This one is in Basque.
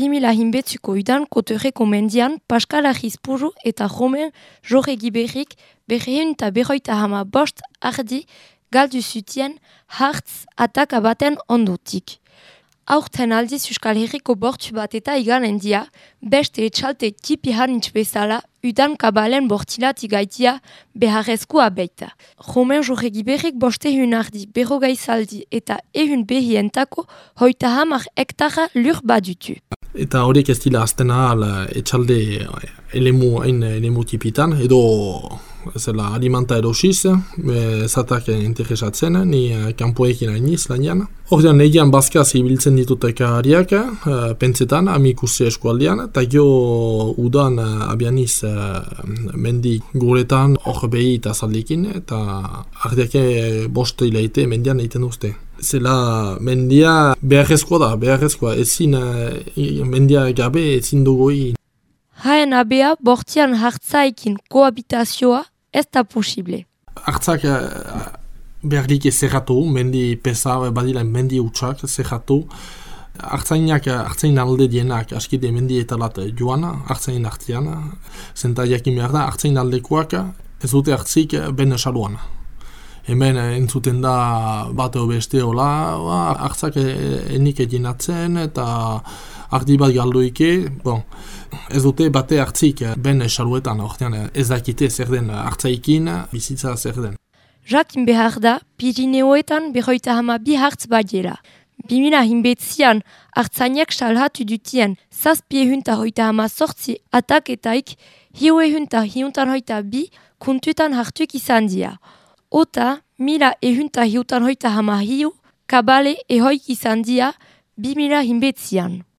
2000 hinbetzuko idan kotorreko mendian Pascal Agizpuru eta Romen Jorge Giberrik berreun eta berroita hama bost ardi galdu zutien hartz ataka baten ondutik. Aurten aldiz Euskal Herriko bortu bat eta iganen dia, beste etxalte tipi harnitz bezala, udan kabalen bortilati gaitia beharrezkoa beita. Romen jorregi berrik boste hun ardi, berrogei zaldi eta ehun behientako hoita hamar hektara lur badutu. Eta horiek ez dira azten ahal etxalde elemu, hain elemu tipitan, edo zela alimenta erosiz, e, zatak interesatzen, ni uh, kanpoekin hainiz lanian. Horrean egian bazka zibiltzen ditut ekariak, uh, pentsetan, amikusi eskualdean, eta jo udan uh, abianiz uh, mendi guretan hor behi eta zaldikin, eta ardiake bost hilaite mendian egiten duzte. Zela mendia beharrezkoa da, beharrezkoa, ezin uh, mendia gabe ezin dugoi. Haen abea bortian hartzaikin kohabitazioa ez da posible. Hartzak uh, behar dik zerratu, mendi pesa, badila mendi utxak zerratu. Artzainak, hartzain alde dienak, askide mendi eta lat joan, hartzain hartzian. Zenta jakin behar da, hartzain aldekoak ez dute hartzik ben esaluan. Hemen entzuten da bat beste hola, hartzak enik egin atzen eta ardi bat galduike, bon, ez dute bate hartzik ben esaluetan, ortean ez dakite zer den hartzaikin, bizitza zer den. Jakin behar da, Pirineoetan berroita hama bi hartz badiela. Bimina hinbetzian hartzainak salhatu dutien zazpie hunta hoita hama sortzi ataketaik hiue hunta hiuntan hoita bi kuntutan hartuik izan dia. Ota, mila ehunta hiutan hoita hama hiu, kabale ehoik izan dia, bimila hinbetzian.